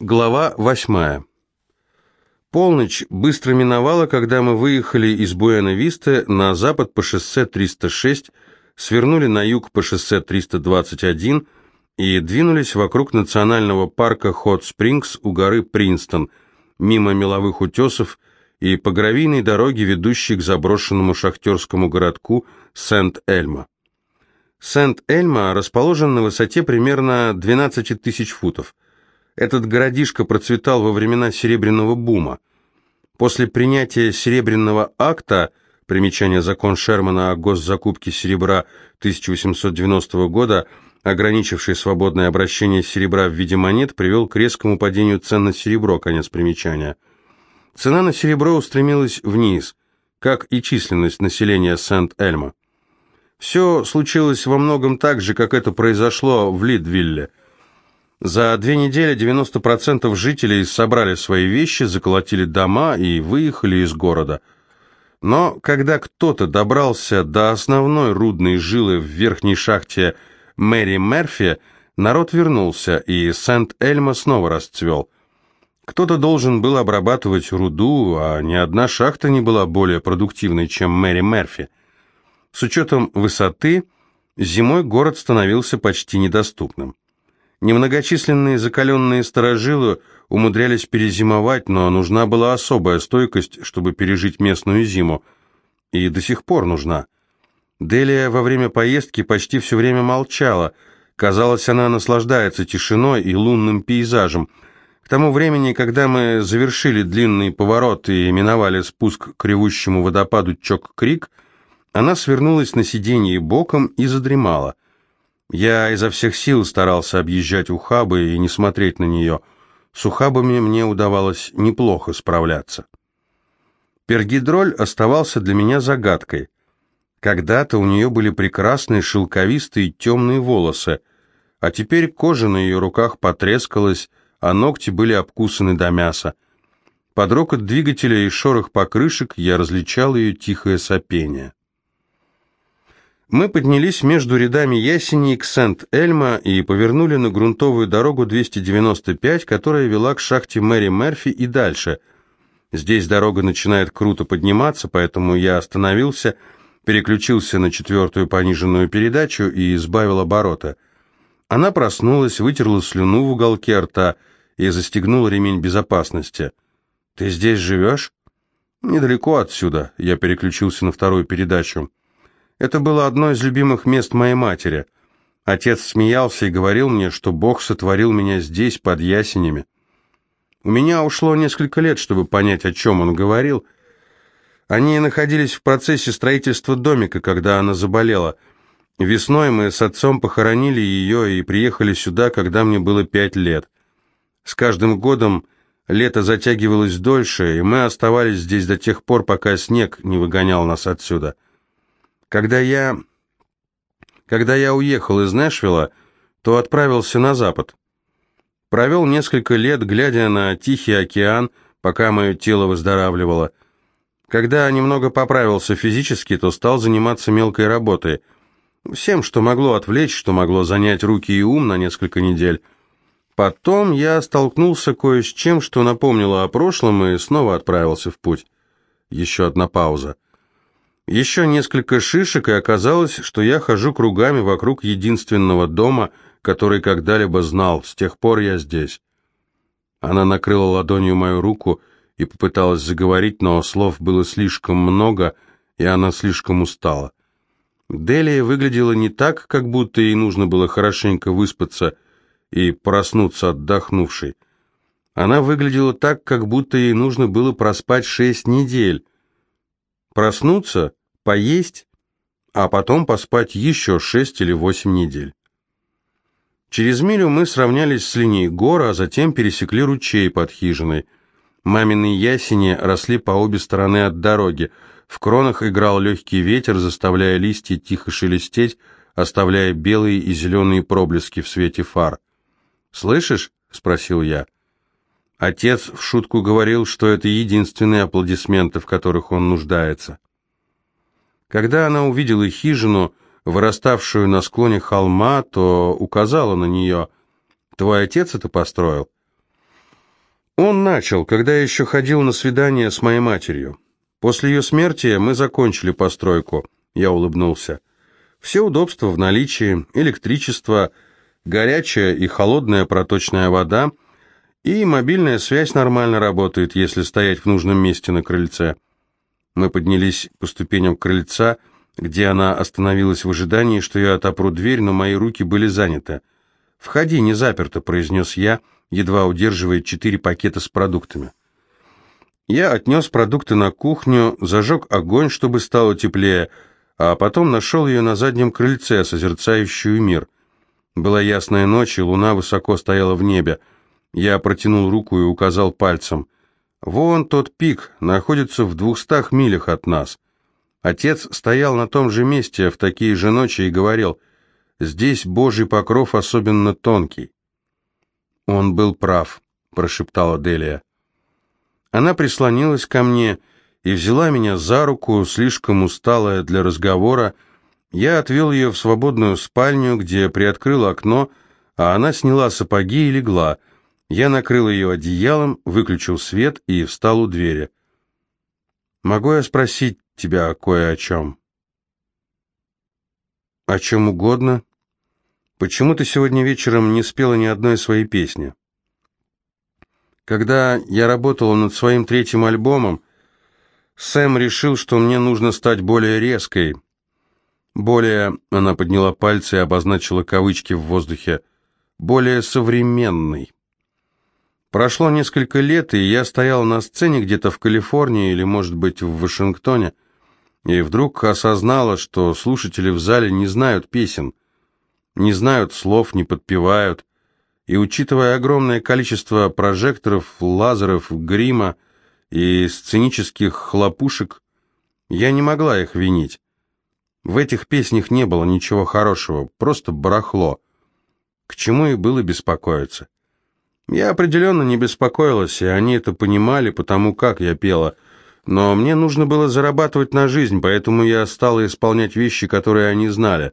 Глава восьмая. Полночь быстро миновала, когда мы выехали из Буэна-Висты на запад по шоссе 306, свернули на юг по шоссе 321 и двинулись вокруг национального парка Хот-Спрингс у горы Принстон, мимо меловых утесов и по гравийной дороге, ведущей к заброшенному шахтерскому городку Сент-Эльма. Сент-Эльма расположен на высоте примерно 12 тысяч футов. Этот городишко процветал во времена Серебряного бума. После принятия Серебряного акта, примечание закон Шермана о госзакупке серебра 1890 года, ограничивший свободное обращение серебра в виде монет, привел к резкому падению цен на серебро, конец примечания. Цена на серебро устремилась вниз, как и численность населения Сент-Эльма. Все случилось во многом так же, как это произошло в Лидвилле – за две недели 90% жителей собрали свои вещи, заколотили дома и выехали из города. Но когда кто-то добрался до основной рудной жилы в верхней шахте Мэри Мерфи, народ вернулся, и Сент-Эльма снова расцвел. Кто-то должен был обрабатывать руду, а ни одна шахта не была более продуктивной, чем Мэри Мерфи. С учетом высоты, зимой город становился почти недоступным. Немногочисленные закаленные сторожилы умудрялись перезимовать, но нужна была особая стойкость, чтобы пережить местную зиму. И до сих пор нужна. Делия во время поездки почти все время молчала. Казалось, она наслаждается тишиной и лунным пейзажем. К тому времени, когда мы завершили длинный поворот и миновали спуск к ревущему водопаду Чок-Крик, она свернулась на сиденье боком и задремала. Я изо всех сил старался объезжать ухабы и не смотреть на нее. С ухабами мне удавалось неплохо справляться. Пергидроль оставался для меня загадкой. Когда-то у нее были прекрасные шелковистые темные волосы, а теперь кожа на ее руках потрескалась, а ногти были обкусаны до мяса. Под рокот двигателя и шорох покрышек я различал ее тихое сопение. Мы поднялись между рядами ясеней к Сент-Эльма и повернули на грунтовую дорогу 295, которая вела к шахте Мэри Мерфи и дальше. Здесь дорога начинает круто подниматься, поэтому я остановился, переключился на четвертую пониженную передачу и избавил оборота. Она проснулась, вытерла слюну в уголке рта и застегнула ремень безопасности. «Ты здесь живешь?» «Недалеко отсюда», — я переключился на вторую передачу. Это было одно из любимых мест моей матери. Отец смеялся и говорил мне, что Бог сотворил меня здесь, под ясенями. У меня ушло несколько лет, чтобы понять, о чем он говорил. Они находились в процессе строительства домика, когда она заболела. Весной мы с отцом похоронили ее и приехали сюда, когда мне было пять лет. С каждым годом лето затягивалось дольше, и мы оставались здесь до тех пор, пока снег не выгонял нас отсюда. Когда я... Когда я уехал из Нэшвилла, то отправился на запад. Провел несколько лет, глядя на Тихий океан, пока мое тело выздоравливало. Когда немного поправился физически, то стал заниматься мелкой работой. Всем, что могло отвлечь, что могло занять руки и ум на несколько недель. Потом я столкнулся кое с чем, что напомнило о прошлом, и снова отправился в путь. Еще одна пауза. Еще несколько шишек, и оказалось, что я хожу кругами вокруг единственного дома, который когда-либо знал. С тех пор я здесь. Она накрыла ладонью мою руку и попыталась заговорить, но слов было слишком много, и она слишком устала. Делия выглядела не так, как будто ей нужно было хорошенько выспаться и проснуться отдохнувшей. Она выглядела так, как будто ей нужно было проспать шесть недель. Проснуться поесть, а потом поспать еще шесть или восемь недель. Через милю мы сравнялись с линией гор, а затем пересекли ручей под хижиной. Мамины ясени росли по обе стороны от дороги. В кронах играл легкий ветер, заставляя листья тихо шелестеть, оставляя белые и зеленые проблески в свете фар. «Слышишь?» — спросил я. Отец в шутку говорил, что это единственные аплодисменты, в которых он нуждается. Когда она увидела хижину, выраставшую на склоне холма, то указала на нее. «Твой отец это построил?» Он начал, когда еще ходил на свидание с моей матерью. После ее смерти мы закончили постройку. Я улыбнулся. Все удобства в наличии, электричество, горячая и холодная проточная вода, и мобильная связь нормально работает, если стоять в нужном месте на крыльце. Мы поднялись по ступеням крыльца, где она остановилась в ожидании, что я отопру дверь, но мои руки были заняты. «Входи, не заперто», — произнес я, едва удерживая четыре пакета с продуктами. Я отнес продукты на кухню, зажег огонь, чтобы стало теплее, а потом нашел ее на заднем крыльце, созерцающую мир. Была ясная ночь, и луна высоко стояла в небе. Я протянул руку и указал пальцем. «Вон тот пик, находится в двухстах милях от нас». Отец стоял на том же месте в такие же ночи и говорил, «Здесь Божий покров особенно тонкий». «Он был прав», — прошептала Делия. Она прислонилась ко мне и взяла меня за руку, слишком усталая для разговора. Я отвел ее в свободную спальню, где приоткрыл окно, а она сняла сапоги и легла. Я накрыл ее одеялом, выключил свет и встал у двери. «Могу я спросить тебя кое о чем?» «О чем угодно. Почему ты сегодня вечером не спела ни одной своей песни?» Когда я работала над своим третьим альбомом, Сэм решил, что мне нужно стать более резкой. Более, она подняла пальцы и обозначила кавычки в воздухе, более современной. Прошло несколько лет, и я стоял на сцене где-то в Калифорнии или, может быть, в Вашингтоне, и вдруг осознала, что слушатели в зале не знают песен, не знают слов, не подпевают, и учитывая огромное количество прожекторов, лазеров, грима и сценических хлопушек, я не могла их винить. В этих песнях не было ничего хорошего, просто барахло. К чему и было беспокоиться. Я определенно не беспокоилась, и они это понимали, потому как я пела. Но мне нужно было зарабатывать на жизнь, поэтому я стала исполнять вещи, которые они знали.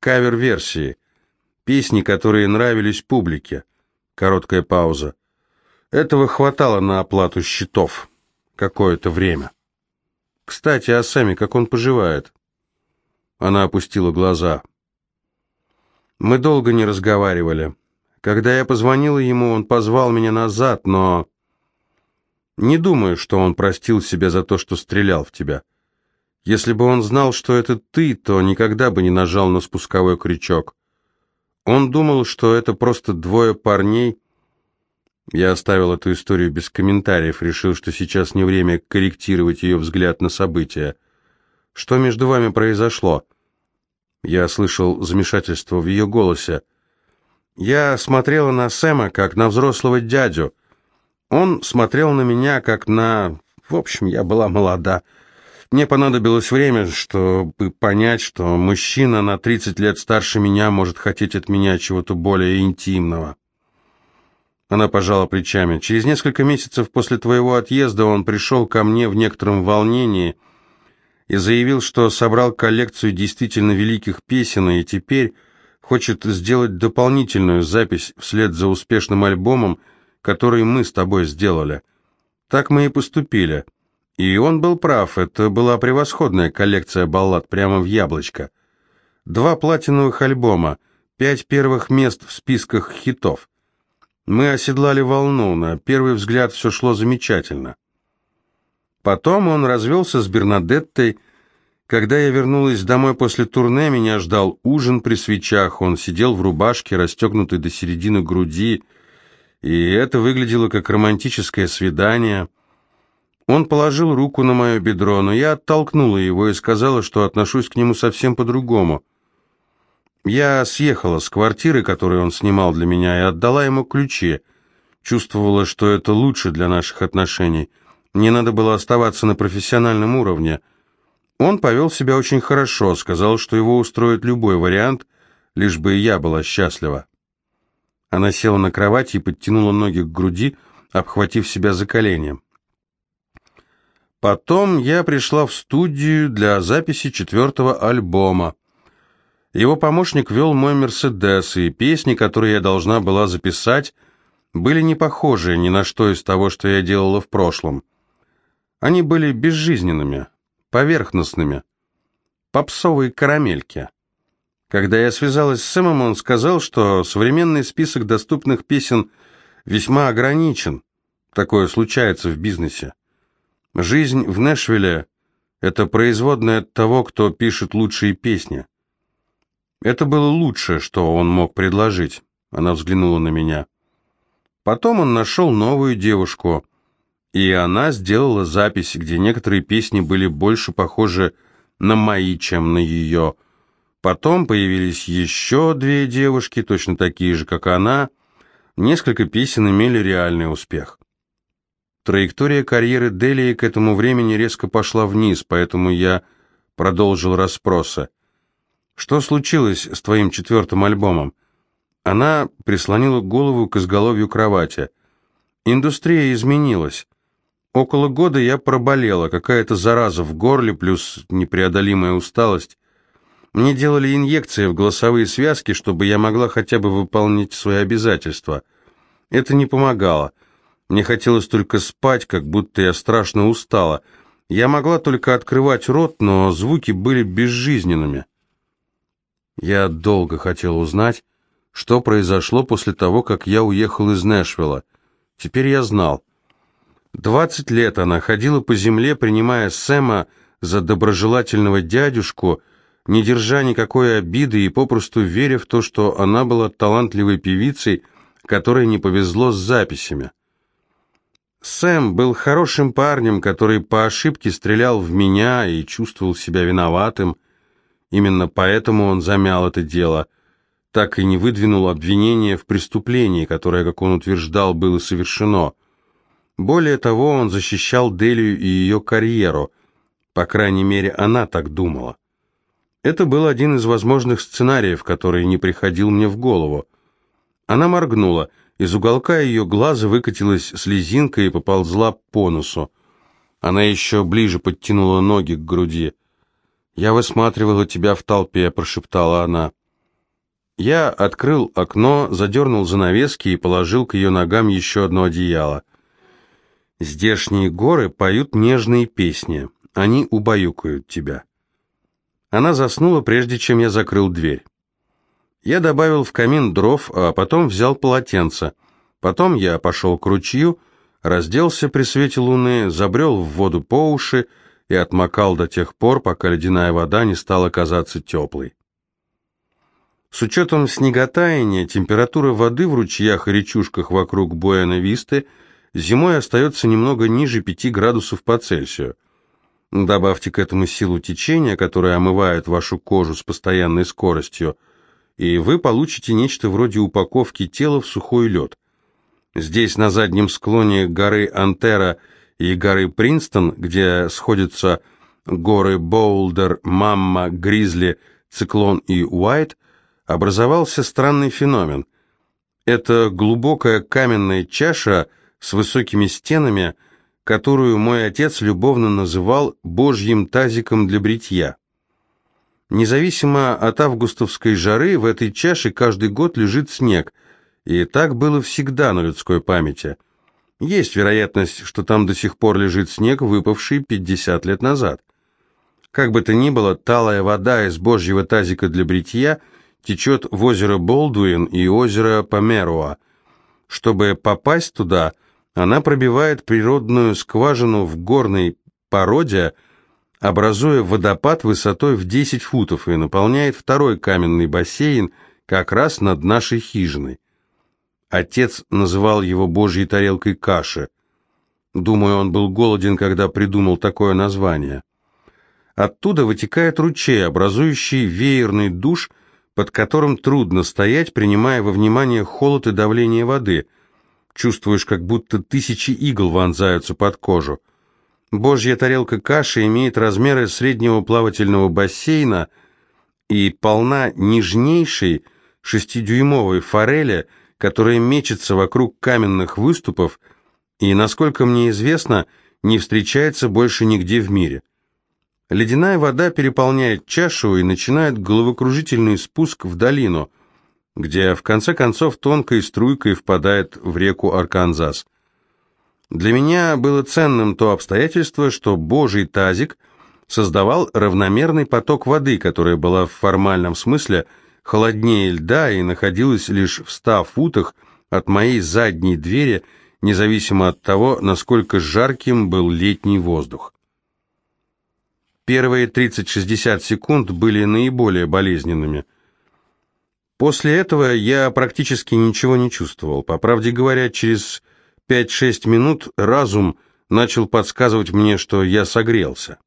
Кавер-версии — Песни, которые нравились публике. Короткая пауза. Этого хватало на оплату счетов. Какое-то время. Кстати, о Сэме, как он поживает? Она опустила глаза. Мы долго не разговаривали. Когда я позвонила ему, он позвал меня назад, но... Не думаю, что он простил себя за то, что стрелял в тебя. Если бы он знал, что это ты, то никогда бы не нажал на спусковой крючок. Он думал, что это просто двое парней. Я оставил эту историю без комментариев, решил, что сейчас не время корректировать ее взгляд на события. Что между вами произошло? Я слышал замешательство в ее голосе. Я смотрела на Сэма, как на взрослого дядю. Он смотрел на меня, как на... В общем, я была молода. Мне понадобилось время, чтобы понять, что мужчина на 30 лет старше меня может хотеть от меня чего-то более интимного. Она пожала плечами. Через несколько месяцев после твоего отъезда он пришел ко мне в некотором волнении и заявил, что собрал коллекцию действительно великих песен и теперь хочет сделать дополнительную запись вслед за успешным альбомом, который мы с тобой сделали. Так мы и поступили. И он был прав, это была превосходная коллекция баллад прямо в яблочко. Два платиновых альбома, пять первых мест в списках хитов. Мы оседлали волну, на первый взгляд все шло замечательно. Потом он развелся с Бернадеттой. Когда я вернулась домой после турне, меня ждал ужин при свечах. Он сидел в рубашке, расстегнутой до середины груди, и это выглядело как романтическое свидание – он положил руку на мое бедро, но я оттолкнула его и сказала, что отношусь к нему совсем по-другому. Я съехала с квартиры, которую он снимал для меня, и отдала ему ключи. Чувствовала, что это лучше для наших отношений. Мне надо было оставаться на профессиональном уровне. Он повел себя очень хорошо, сказал, что его устроит любой вариант, лишь бы и я была счастлива. Она села на кровати и подтянула ноги к груди, обхватив себя за колени. Потом я пришла в студию для записи четвертого альбома. Его помощник вел мой «Мерседес», и песни, которые я должна была записать, были не похожи ни на что из того, что я делала в прошлом. Они были безжизненными, поверхностными, попсовые карамельки. Когда я связалась с Сэмом, он сказал, что современный список доступных песен весьма ограничен. Такое случается в бизнесе. Жизнь в Нэшвилле – это производная от того, кто пишет лучшие песни. Это было лучшее, что он мог предложить. Она взглянула на меня. Потом он нашел новую девушку, и она сделала запись, где некоторые песни были больше похожи на мои, чем на ее. Потом появились еще две девушки, точно такие же, как она. Несколько песен имели реальный успех. Траектория карьеры Делии к этому времени резко пошла вниз, поэтому я продолжил расспросы. «Что случилось с твоим четвертым альбомом?» Она прислонила голову к изголовью кровати. «Индустрия изменилась. Около года я проболела, какая-то зараза в горле плюс непреодолимая усталость. Мне делали инъекции в голосовые связки, чтобы я могла хотя бы выполнить свои обязательства. Это не помогало. Мне хотелось только спать, как будто я страшно устала. Я могла только открывать рот, но звуки были безжизненными. Я долго хотел узнать, что произошло после того, как я уехал из Нэшвилла. Теперь я знал. Двадцать лет она ходила по земле, принимая Сэма за доброжелательного дядюшку, не держа никакой обиды и попросту веря в то, что она была талантливой певицей, которой не повезло с записями. Сэм был хорошим парнем, который по ошибке стрелял в меня и чувствовал себя виноватым. Именно поэтому он замял это дело, так и не выдвинул обвинение в преступлении, которое, как он утверждал, было совершено. Более того, он защищал Делию и ее карьеру, по крайней мере, она так думала. Это был один из возможных сценариев, который не приходил мне в голову. Она моргнула – из уголка ее глаза выкатилась слезинка и поползла по носу. Она еще ближе подтянула ноги к груди. «Я высматривала тебя в толпе», — прошептала она. Я открыл окно, задернул занавески и положил к ее ногам еще одно одеяло. «Здешние горы поют нежные песни. Они убаюкают тебя». Она заснула, прежде чем я закрыл дверь. Я добавил в камин дров, а потом взял полотенце. Потом я пошел к ручью, разделся при свете луны, забрел в воду по уши и отмокал до тех пор, пока ледяная вода не стала казаться теплой. С учетом снеготаяния, температура воды в ручьях и речушках вокруг Буэна-Висты зимой остается немного ниже 5 градусов по Цельсию. Добавьте к этому силу течения, которое омывает вашу кожу с постоянной скоростью – и вы получите нечто вроде упаковки тела в сухой лед. Здесь, на заднем склоне горы Антера и горы Принстон, где сходятся горы Боулдер, Мамма, Гризли, Циклон и Уайт, образовался странный феномен. Это глубокая каменная чаша с высокими стенами, которую мой отец любовно называл «божьим тазиком для бритья». Независимо от августовской жары, в этой чаше каждый год лежит снег, и так было всегда на людской памяти. Есть вероятность, что там до сих пор лежит снег, выпавший 50 лет назад. Как бы то ни было, талая вода из божьего тазика для бритья течет в озеро Болдуин и озеро Померуа. Чтобы попасть туда, она пробивает природную скважину в горной породе, образуя водопад высотой в 10 футов и наполняет второй каменный бассейн как раз над нашей хижиной. Отец называл его «божьей тарелкой каши». Думаю, он был голоден, когда придумал такое название. Оттуда вытекает ручей, образующий веерный душ, под которым трудно стоять, принимая во внимание холод и давление воды. Чувствуешь, как будто тысячи игл вонзаются под кожу. Божья тарелка каши имеет размеры среднего плавательного бассейна и полна нежнейшей шестидюймовой форели, которая мечется вокруг каменных выступов и, насколько мне известно, не встречается больше нигде в мире. Ледяная вода переполняет чашу и начинает головокружительный спуск в долину. Где в конце концов тонкой струйкой впадает в реку Арканзас. Для меня было ценным то обстоятельство, что Божий тазик создавал равномерный поток воды, которая была в формальном смысле холоднее льда и находилась лишь в ста футах от моей задней двери, независимо от того, насколько жарким был летний воздух. Первые 30-60 секунд были наиболее болезненными. После этого я практически ничего не чувствовал. По правде говоря, через 5-6 минут разум начал подсказывать мне, что я согрелся.